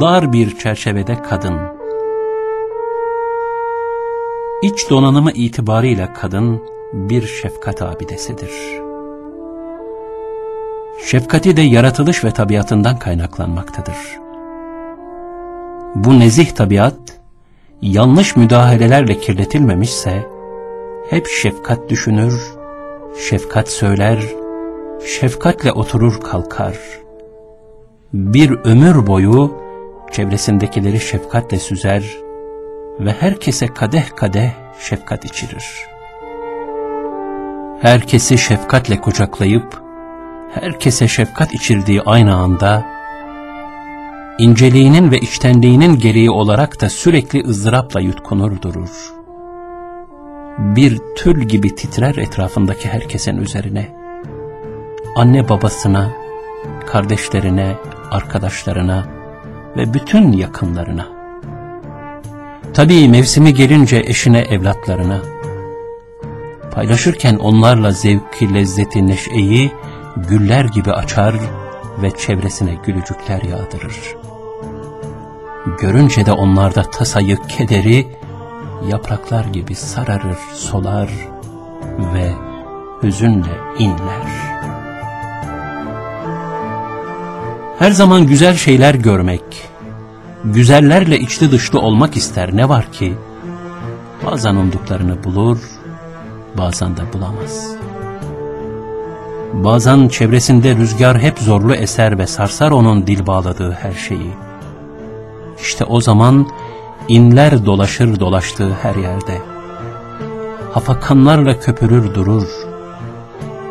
dar bir çerçevede kadın. İç donanımı itibarıyla kadın bir şefkat abidesidir. Şefkati de yaratılış ve tabiatından kaynaklanmaktadır. Bu nezih tabiat, yanlış müdahalelerle kirletilmemişse, hep şefkat düşünür, şefkat söyler, şefkatle oturur kalkar. Bir ömür boyu çevresindekileri şefkatle süzer ve herkese kadeh kadeh şefkat içirir. Herkesi şefkatle kucaklayıp, herkese şefkat içirdiği aynı anda, inceliğinin ve içtenliğinin gereği olarak da sürekli ızdırapla yutkunur durur. Bir tül gibi titrer etrafındaki herkesin üzerine. Anne babasına, kardeşlerine, arkadaşlarına ve bütün yakınlarına. Tabii mevsimi gelince eşine, evlatlarına. Paylaşırken onlarla zevki, lezzeti, neşeyi güller gibi açar ve çevresine gülücükler yağdırır. Görünce de onlarda tasayı, kederi yapraklar gibi sararır, solar ve hüzünle inler. Her zaman güzel şeyler görmek, güzellerle içli dışlı olmak ister ne var ki, bazen umduklarını bulur, bazen de bulamaz. Bazen çevresinde rüzgar hep zorlu eser ve sarsar onun dil bağladığı her şeyi. İşte o zaman inler dolaşır dolaştığı her yerde. Hafakanlarla köpürür durur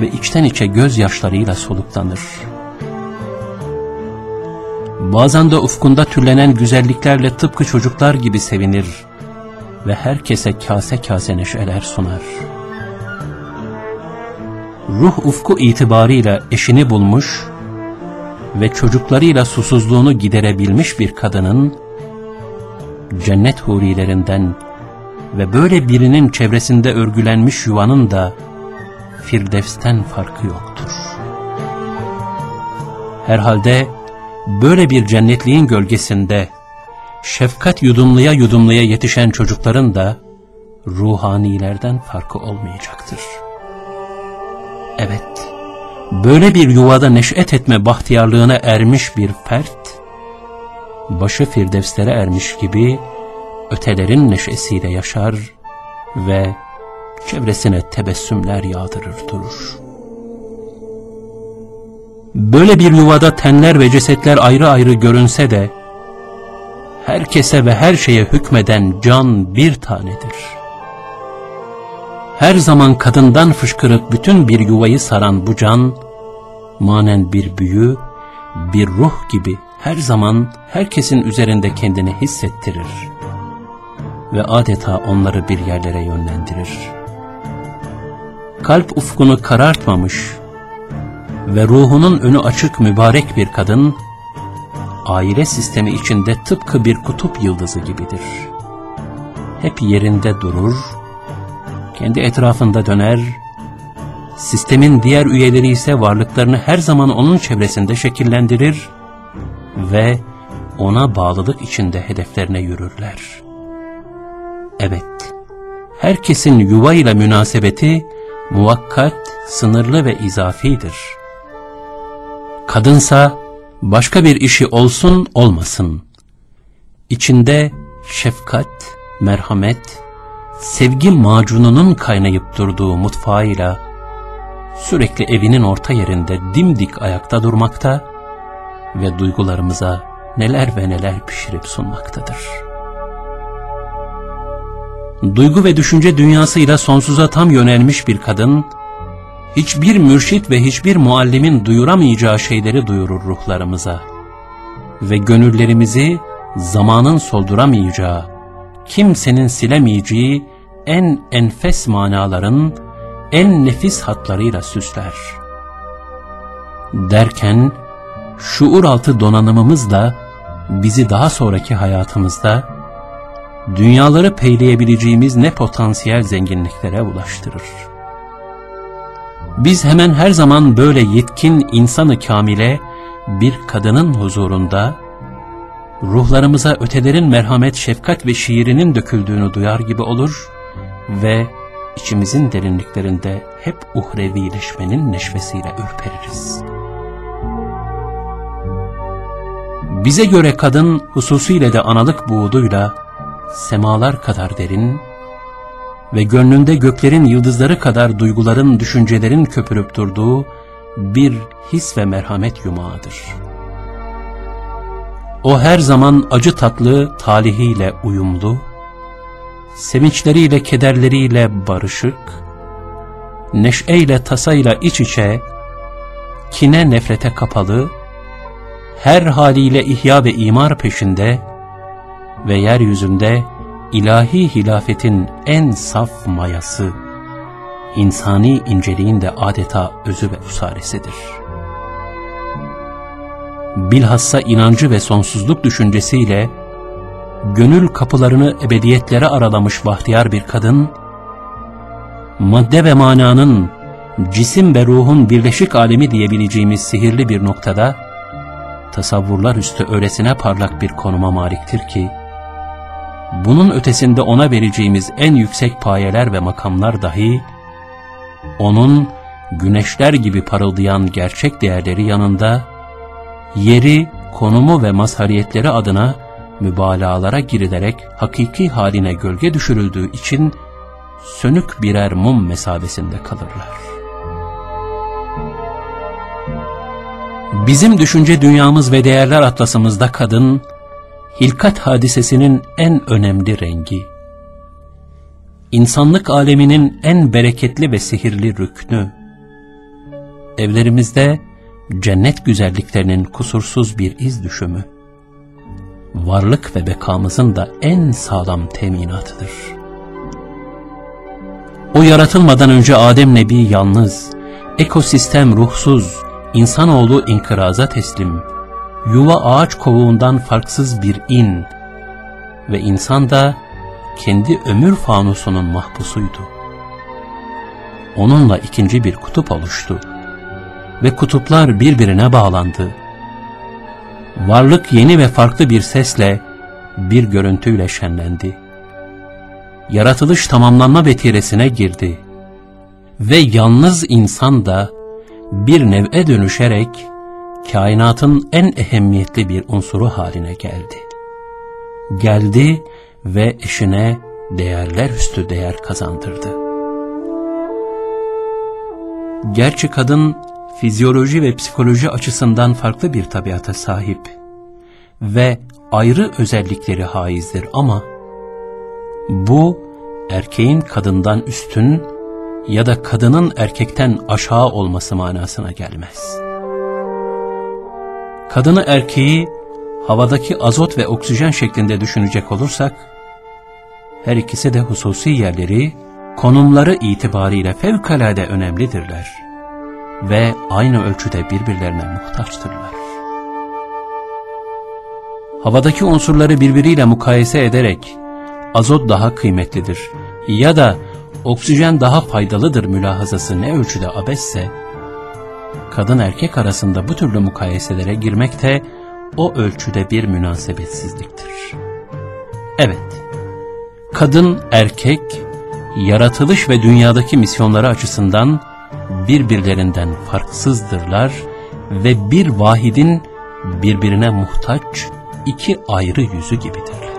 ve içten içe gözyaşlarıyla soluklanır. Bazen de ufkunda türlenen güzelliklerle tıpkı çocuklar gibi sevinir ve herkese kase kase neşeler sunar. Ruh ufku itibarıyla eşini bulmuş ve çocuklarıyla susuzluğunu giderebilmiş bir kadının cennet hurilerinden ve böyle birinin çevresinde örgülenmiş yuvanın da Firdevs'ten farkı yoktur. Herhalde böyle bir cennetliğin gölgesinde şefkat yudumluya yudumluya yetişen çocukların da ruhanilerden farkı olmayacaktır. Evet, böyle bir yuvada neşet etme bahtiyarlığına ermiş bir fert, başı firdevslere ermiş gibi ötelerin neşesiyle yaşar ve çevresine tebessümler yağdırır durur. Böyle bir yuvada tenler ve cesetler ayrı ayrı görünse de, herkese ve her şeye hükmeden can bir tanedir. Her zaman kadından fışkırıp bütün bir yuvayı saran bu can, manen bir büyü, bir ruh gibi her zaman herkesin üzerinde kendini hissettirir ve adeta onları bir yerlere yönlendirir. Kalp ufkunu karartmamış ve ruhunun önü açık mübarek bir kadın, aile sistemi içinde tıpkı bir kutup yıldızı gibidir. Hep yerinde durur, kendi etrafında döner, sistemin diğer üyeleri ise varlıklarını her zaman onun çevresinde şekillendirir ve ona bağlılık içinde hedeflerine yürürler. Evet, herkesin yuva ile münasebeti muvakkat, sınırlı ve izafidir. Kadınsa başka bir işi olsun olmasın. İçinde şefkat, merhamet, sevgi macununun kaynayıp durduğu mutfağıyla sürekli evinin orta yerinde dimdik ayakta durmakta ve duygularımıza neler ve neler pişirip sunmaktadır. Duygu ve düşünce dünyasıyla sonsuza tam yönelmiş bir kadın, hiçbir mürşit ve hiçbir muallimin duyuramayacağı şeyleri duyurur ruhlarımıza ve gönüllerimizi zamanın solduramayacağı, kimsenin silemeyeceği en enfes manaların en nefis hatlarıyla süsler. Derken şuur altı donanımımızla bizi daha sonraki hayatımızda dünyaları peyleyebileceğimiz ne potansiyel zenginliklere ulaştırır. Biz hemen her zaman böyle yetkin insanı kamile bir kadının huzurunda ruhlarımıza ötelerin merhamet, şefkat ve şiirinin döküldüğünü duyar gibi olur ve içimizin derinliklerinde hep uhrevileşmenin neşvesiyle ürpeririz. Bize göre kadın hususiyle de analık buğduyla semalar kadar derin ve gönlünde göklerin yıldızları kadar duyguların, düşüncelerin köpürüp durduğu bir his ve merhamet yumağıdır. O her zaman acı tatlı talihiyle uyumlu, sevinçleriyle kederleriyle barışık, neşeyle tasayla iç içe, kine nefrete kapalı, her haliyle ihya ve imar peşinde ve yeryüzünde ilahi hilafetin en saf mayası, insani inceliğin de adeta özü ve usaresidir. Bilhassa inancı ve sonsuzluk düşüncesiyle, gönül kapılarını ebediyetlere aralamış bahtiyar bir kadın, madde ve mananın, cisim ve ruhun birleşik alemi diyebileceğimiz sihirli bir noktada, tasavvurlar üstü öylesine parlak bir konuma maliktir ki, bunun ötesinde ona vereceğimiz en yüksek payeler ve makamlar dahi, onun güneşler gibi parıldayan gerçek değerleri yanında, yeri, konumu ve mazhariyetleri adına mübalağalara girilerek hakiki haline gölge düşürüldüğü için sönük birer mum mesabesinde kalırlar. Bizim düşünce dünyamız ve değerler atlasımızda kadın, hilkat hadisesinin en önemli rengi, insanlık aleminin en bereketli ve sihirli rüknü, evlerimizde cennet güzelliklerinin kusursuz bir iz düşümü, varlık ve bekamızın da en sağlam teminatıdır. O yaratılmadan önce Adem Nebi yalnız, ekosistem ruhsuz, insanoğlu inkıraza teslim, yuva ağaç kovuğundan farksız bir in ve insan da kendi ömür fanusunun mahpusuydu. Onunla ikinci bir kutup oluştu ve kutuplar birbirine bağlandı. Varlık yeni ve farklı bir sesle, bir görüntüyle şenlendi. Yaratılış tamamlanma betiresine girdi ve yalnız insan da bir nev'e dönüşerek kainatın en ehemmiyetli bir unsuru haline geldi. Geldi ve eşine değerler üstü değer kazandırdı. Gerçi kadın fizyoloji ve psikoloji açısından farklı bir tabiata sahip ve ayrı özellikleri haizdir ama bu erkeğin kadından üstün ya da kadının erkekten aşağı olması manasına gelmez. Kadını erkeği havadaki azot ve oksijen şeklinde düşünecek olursak, her ikisi de hususi yerleri, konumları itibariyle fevkalade önemlidirler ve aynı ölçüde birbirlerine muhtaçtırlar. Havadaki unsurları birbiriyle mukayese ederek azot daha kıymetlidir ya da oksijen daha faydalıdır mülahazası ne ölçüde abesse, kadın erkek arasında bu türlü mukayeselere girmek de o ölçüde bir münasebetsizliktir. Evet, kadın erkek, yaratılış ve dünyadaki misyonları açısından birbirlerinden farksızdırlar ve bir vahidin birbirine muhtaç iki ayrı yüzü gibidirler.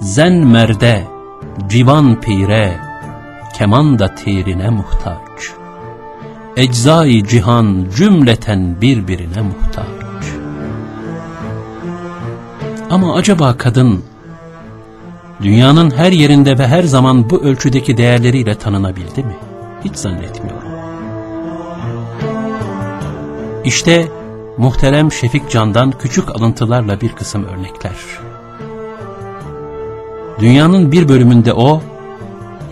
Zen merde, civan pire, keman da tirine muhtaç. Eczai cihan cümleten birbirine muhtaç. Ama acaba kadın, dünyanın her yerinde ve her zaman bu ölçüdeki değerleriyle tanınabildi mi? Hiç zannetmiyorum. İşte muhterem Şefik Can'dan küçük alıntılarla bir kısım örnekler. Dünyanın bir bölümünde o,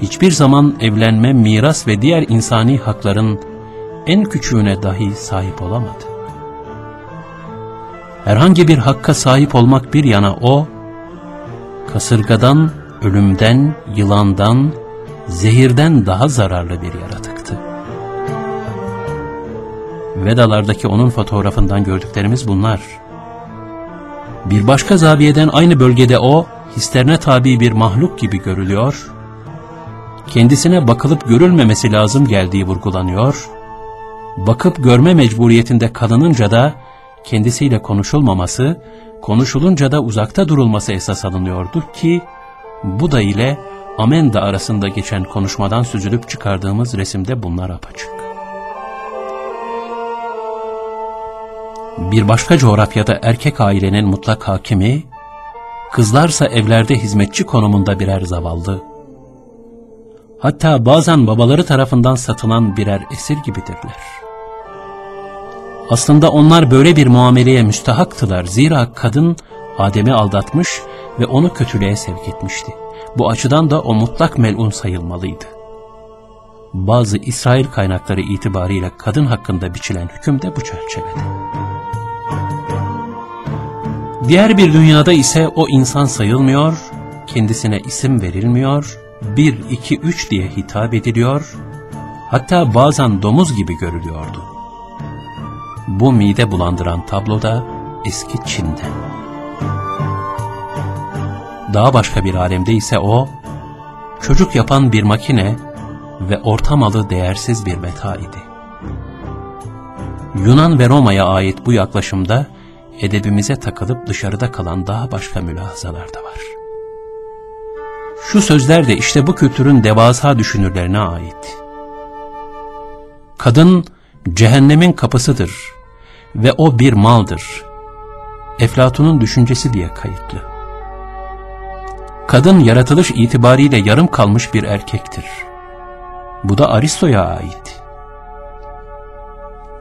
hiçbir zaman evlenme, miras ve diğer insani hakların en küçüğüne dahi sahip olamadı. Herhangi bir hakka sahip olmak bir yana o, kasırgadan, ölümden, yılandan, zehirden daha zararlı bir yaratıktı. Vedalardaki onun fotoğrafından gördüklerimiz bunlar. Bir başka zaviyeden aynı bölgede o, hislerine tabi bir mahluk gibi görülüyor, kendisine bakılıp görülmemesi lazım geldiği vurgulanıyor, bakıp görme mecburiyetinde kalınınca da kendisiyle konuşulmaması, konuşulunca da uzakta durulması esas alınıyordu ki, bu da ile Amenda arasında geçen konuşmadan süzülüp çıkardığımız resimde bunlar apaçık. Bir başka coğrafyada erkek ailenin mutlak hakimi, kızlarsa evlerde hizmetçi konumunda birer zavallı, hatta bazen babaları tarafından satılan birer esir gibidirler. Aslında onlar böyle bir muameleye müstahaktılar. Zira kadın Adem'i aldatmış ve onu kötülüğe sevk etmişti. Bu açıdan da o mutlak melun sayılmalıydı. Bazı İsrail kaynakları itibariyle kadın hakkında biçilen hüküm de bu çerçevede. Diğer bir dünyada ise o insan sayılmıyor, kendisine isim verilmiyor, bir, iki, üç diye hitap ediliyor, hatta bazen domuz gibi görülüyordu. Bu mide bulandıran tablo da eski Çin'den. Daha başka bir alemde ise o, çocuk yapan bir makine ve ortamalı değersiz bir meta idi. Yunan ve Roma'ya ait bu yaklaşımda edebimize takılıp dışarıda kalan daha başka mülahazalar da var. Şu sözler de işte bu kültürün devasa düşünürlerine ait. Kadın cehennemin kapısıdır ve o bir maldır. Eflatun'un düşüncesi diye kayıtlı. Kadın yaratılış itibariyle yarım kalmış bir erkektir. Bu da Aristo'ya ait.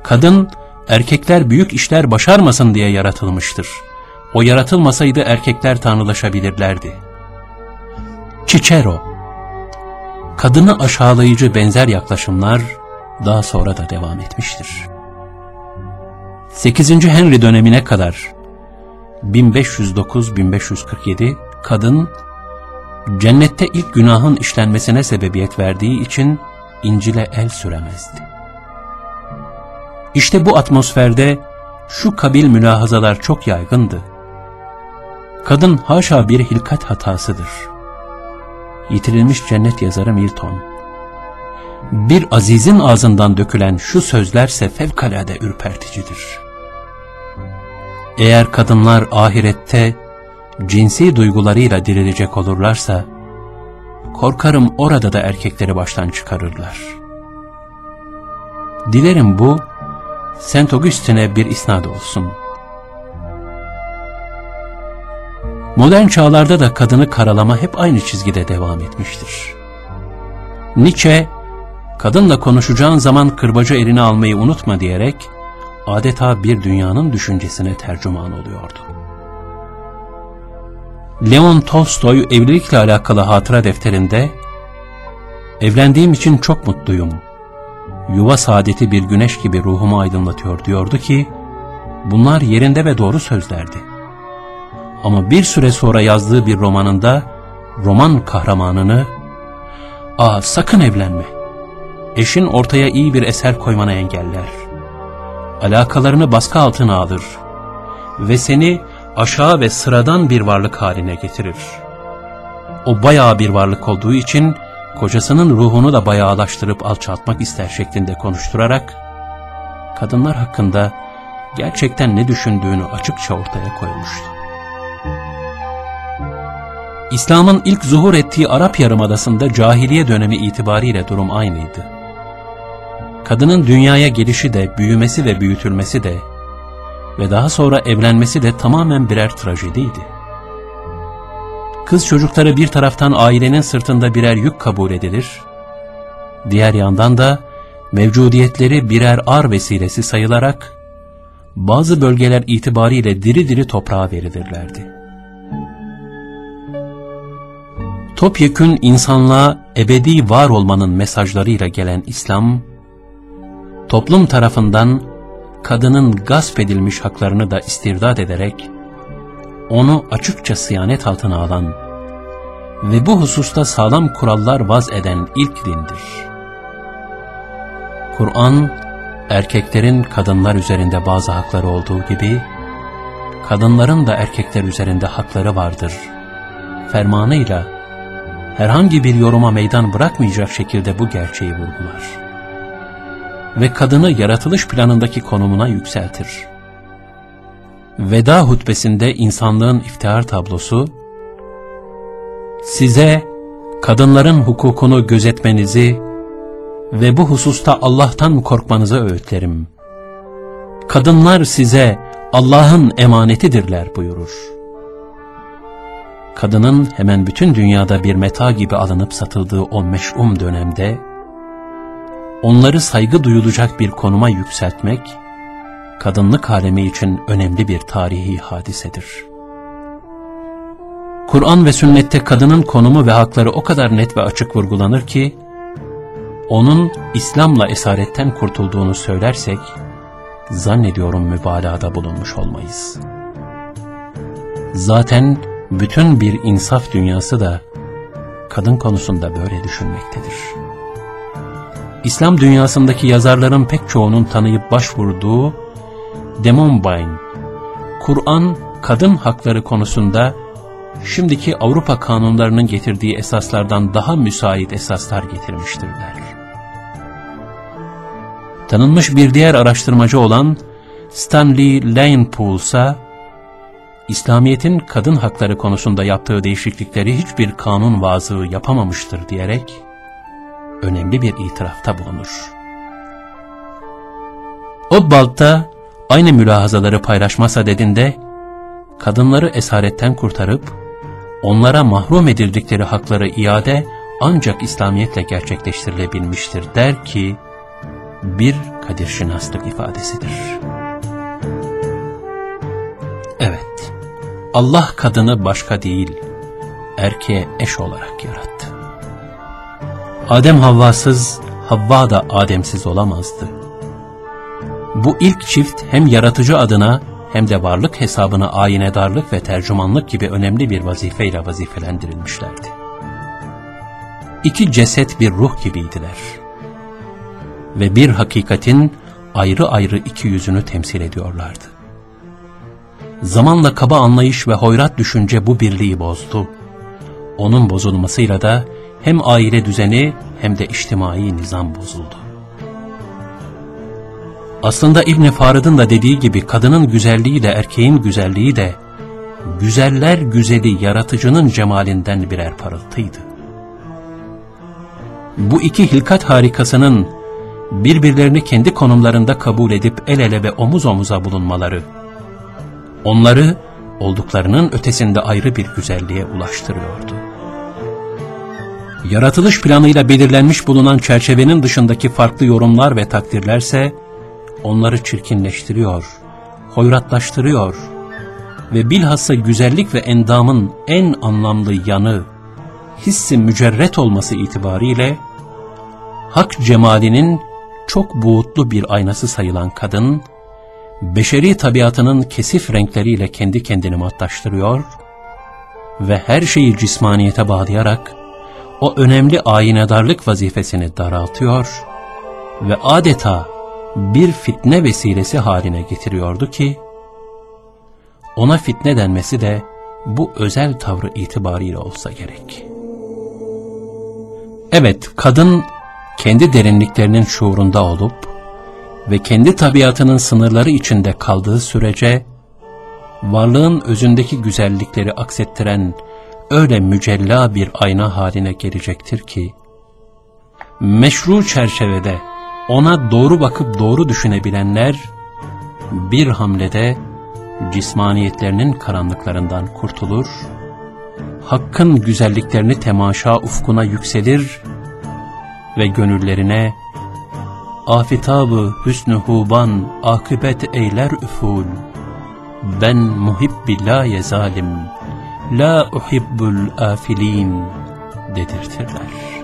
Kadın, erkekler büyük işler başarmasın diye yaratılmıştır. O yaratılmasaydı erkekler tanrılaşabilirlerdi. Cicero Kadını aşağılayıcı benzer yaklaşımlar daha sonra da devam etmiştir. 8. Henry dönemine kadar 1509-1547 kadın cennette ilk günahın işlenmesine sebebiyet verdiği için İncil'e el süremezdi. İşte bu atmosferde şu kabil mülahazalar çok yaygındı. Kadın haşa bir hilkat hatasıdır. Yitirilmiş cennet yazarı Milton. Bir azizin ağzından dökülen şu sözlerse fevkalade ürperticidir. Eğer kadınlar ahirette cinsi duygularıyla dirilecek olurlarsa, korkarım orada da erkekleri baştan çıkarırlar. Dilerim bu, Saint Augustine'e bir isnad olsun. Modern çağlarda da kadını karalama hep aynı çizgide devam etmiştir. Nietzsche, kadınla konuşacağın zaman kırbacı eline almayı unutma diyerek, adeta bir dünyanın düşüncesine tercüman oluyordu. Leon Tolstoy evlilikle alakalı hatıra defterinde Evlendiğim için çok mutluyum. Yuva saadeti bir güneş gibi ruhumu aydınlatıyor diyordu ki bunlar yerinde ve doğru sözlerdi. Ama bir süre sonra yazdığı bir romanında roman kahramanını ''Aa sakın evlenme. Eşin ortaya iyi bir eser koymana engeller. Alakalarını baskı altına alır ve seni aşağı ve sıradan bir varlık haline getirir. O bayağı bir varlık olduğu için kocasının ruhunu da bayağılaştırıp alçaltmak ister şeklinde konuşturarak kadınlar hakkında gerçekten ne düşündüğünü açıkça ortaya koymuştu. İslam'ın ilk zuhur ettiği Arap Yarımadası'nda cahiliye dönemi itibariyle durum aynıydı. Kadının dünyaya gelişi de, büyümesi ve büyütülmesi de ve daha sonra evlenmesi de tamamen birer trajediydi. Kız çocukları bir taraftan ailenin sırtında birer yük kabul edilir, diğer yandan da mevcudiyetleri birer ar vesilesi sayılarak bazı bölgeler itibariyle diri diri toprağa verilirlerdi. Topyekün insanlığa ebedi var olmanın mesajlarıyla gelen İslam, toplum tarafından kadının gasp edilmiş haklarını da istirdat ederek, onu açıkça sıyanet altına alan ve bu hususta sağlam kurallar vaz eden ilk dindir. Kur'an, erkeklerin kadınlar üzerinde bazı hakları olduğu gibi, kadınların da erkekler üzerinde hakları vardır. Fermanıyla herhangi bir yoruma meydan bırakmayacak şekilde bu gerçeği vurgular. Ve kadını yaratılış planındaki konumuna yükseltir. Veda hutbesinde insanlığın iftihar tablosu, size kadınların hukukunu gözetmenizi ve bu hususta Allah'tan korkmanızı öğütlerim. Kadınlar size Allah'ın emanetidirler buyurur. Kadının hemen bütün dünyada bir meta gibi alınıp satıldığı o meş'um dönemde, onları saygı duyulacak bir konuma yükseltmek, kadınlık alemi için önemli bir tarihi hadisedir. Kur'an ve sünnette kadının konumu ve hakları o kadar net ve açık vurgulanır ki, onun İslam'la esaretten kurtulduğunu söylersek, zannediyorum mübalağada bulunmuş olmayız. Zaten bütün bir insaf dünyası da kadın konusunda böyle düşünmektedir. İslam dünyasındaki yazarların pek çoğunun tanıyıp başvurduğu Demonbine, Kur'an kadın hakları konusunda şimdiki Avrupa kanunlarının getirdiği esaslardan daha müsait esaslar getirmiştir der. Tanınmış bir diğer araştırmacı olan Stanley Lanepool ise İslamiyet'in kadın hakları konusunda yaptığı değişiklikleri hiçbir kanun vazığı yapamamıştır diyerek önemli bir itirafta bulunur. Obbalt da aynı mülahazaları paylaşmasa dedinde kadınları esaretten kurtarıp onlara mahrum edildikleri hakları iade ancak İslamiyetle gerçekleştirilebilmiştir der ki bir kadir şinaslık ifadesidir. Evet, Allah kadını başka değil, erkeğe eş olarak yarattı. Adem Havvasız, Havva da Ademsiz olamazdı. Bu ilk çift hem yaratıcı adına hem de varlık hesabına ayinedarlık ve tercümanlık gibi önemli bir vazifeyle vazifelendirilmişlerdi. İki ceset bir ruh gibiydiler. Ve bir hakikatin ayrı ayrı iki yüzünü temsil ediyorlardı. Zamanla kaba anlayış ve hoyrat düşünce bu birliği bozdu. Onun bozulmasıyla da hem aile düzeni hem de içtimai nizam bozuldu. Aslında İbn Farid'in da dediği gibi kadının güzelliği de erkeğin güzelliği de güzeller güzeli yaratıcının cemalinden birer parıltıydı. Bu iki hilkat harikasının birbirlerini kendi konumlarında kabul edip el ele ve omuz omuza bulunmaları, onları olduklarının ötesinde ayrı bir güzelliğe ulaştırıyordu. Yaratılış planıyla belirlenmiş bulunan çerçevenin dışındaki farklı yorumlar ve takdirlerse, onları çirkinleştiriyor, hoyratlaştırıyor ve bilhassa güzellik ve endamın en anlamlı yanı, hissi mücerret olması itibariyle, hak cemalinin çok buğutlu bir aynası sayılan kadın, beşeri tabiatının kesif renkleriyle kendi kendini matlaştırıyor ve her şeyi cismaniyete bağlayarak o önemli aynedarlık vazifesini daraltıyor ve adeta bir fitne vesilesi haline getiriyordu ki, ona fitne denmesi de bu özel tavrı itibariyle olsa gerek. Evet, kadın kendi derinliklerinin şuurunda olup ve kendi tabiatının sınırları içinde kaldığı sürece, varlığın özündeki güzellikleri aksettiren öyle mücella bir ayna haline gelecektir ki, meşru çerçevede ona doğru bakıp doğru düşünebilenler, bir hamlede cismaniyetlerinin karanlıklarından kurtulur, hakkın güzelliklerini temaşa ufkuna yükselir ve gönüllerine afitabı hüsnü huban akıbet eyler üful ben muhibbi la yezalim la uhibbul afilin dedirtirler.